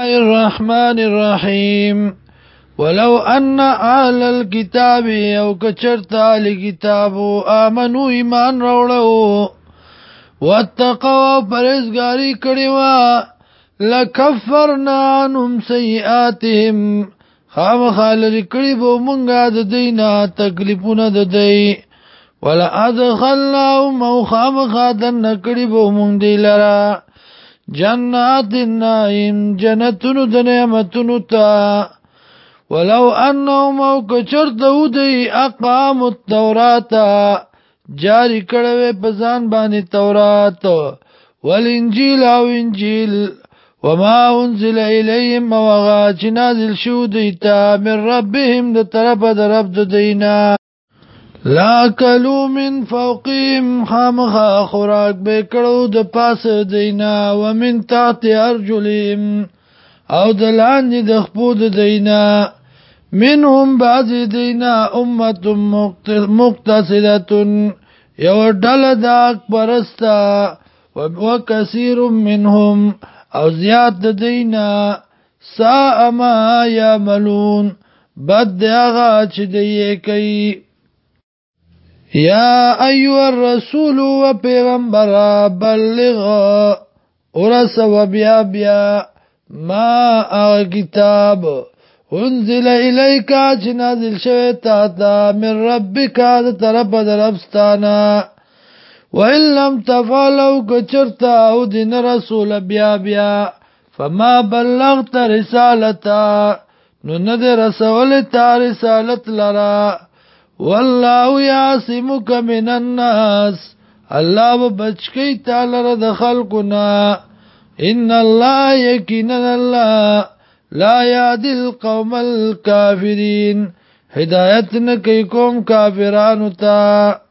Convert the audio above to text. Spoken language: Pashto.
الرحمن الرحیم ولو ان آل الكتاب او کچرتا لکتابو آمنو ایمان روڑو واتقوا پرزگاری کڑیوا لکفرنا عنهم سیئاتهم خام خالر کڑی بو منگا ددینا تکلیفونا ددی ولا ادخلناهم او خام خادن کڑی بو منگ دی لرا جنات النعیم جنتونو د نعمتونو ته ولو انهم او کچرته ودی اقام التورات جاری کړو په ځان باندې تورات والانجیل او انجیل وما انزل اليهم وغا چې نازل شو دیتا من ربهم د طرفه د رب د دینا لا کلو من فوقیم خامخا خوراک بکړو د پاس دینا ومن تحت ارجلیم او دلاندې د خپود دینا منهم بعض دینا امت مقتصده یو ډله د پرستا وکثیر منهم او زیات د دینا سا ما یعملون بد هغه چې دی کوي یا ایو الرسول و پیغمبر بلغ ورس و بیا بیا ما اغا کتاب انزل الیکا چه نازل شوی تاتا من ربکا ده طرف در افستانا و ان لم تفعلو کچرتا او دین رسول بیا بیا فما بلغت رسالتا نو نده رسول تا رسالت لرا والله یاسمك من الناس الله به بچکی تعالی را د خلقنا ان الله یقینا الله لا یاد القوم الكافرین هدایت نکی کوم کافرانو ته